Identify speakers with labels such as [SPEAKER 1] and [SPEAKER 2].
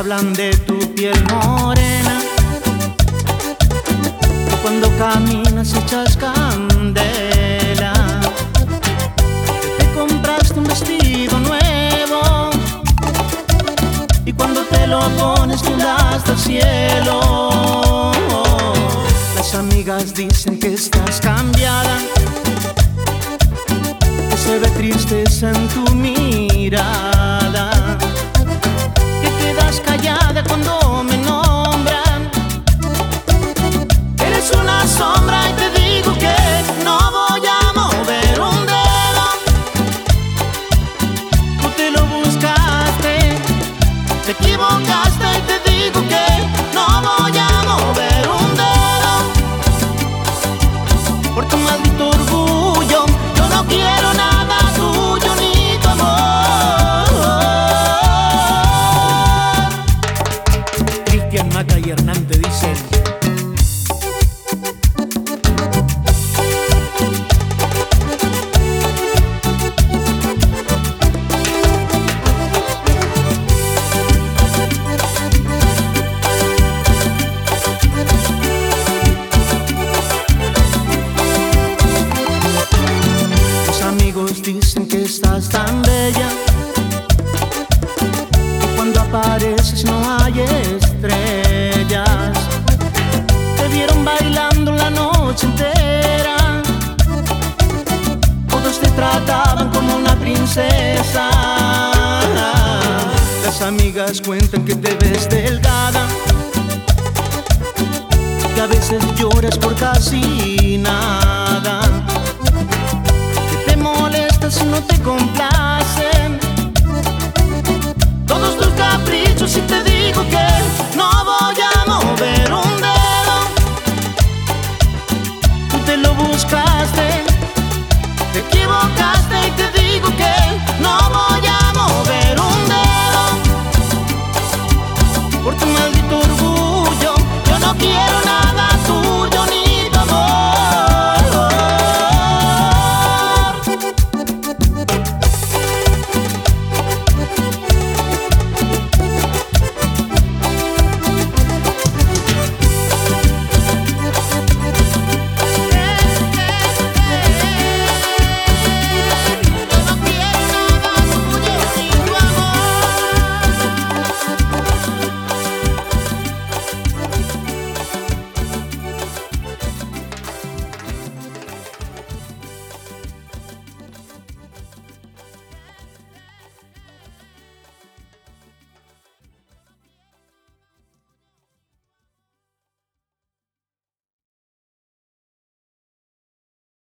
[SPEAKER 1] hablan de tu piel morena. Cuando caminas echas candela. Te compraste un vestido nuevo. Y cuando te lo pones llegas al cielo. Las amigas dicen que estás cambiada. Que se ve tristeza en tu mirada quedas callada cuando me nombran. Eres una sombra y te digo que no voy a mover un dedo. Tú te lo buscaste, te equivocaste y te digo que no voy a mover que estás tan bella. Cuando apareces no hay estrellas. Te vieron bailando la noche entera. Todos te trataban como una princesa. Las amigas cuentan que te ves delgada. Que a veces lloras por casi nada excusas no te complacen. Todos tus caprichos y te digo que no voy a mover un dedo. Tú te lo buscaste, te equivocaste y te digo que no voy a mover un dedo. Por tu maldito orgullo, yo no quiero nada.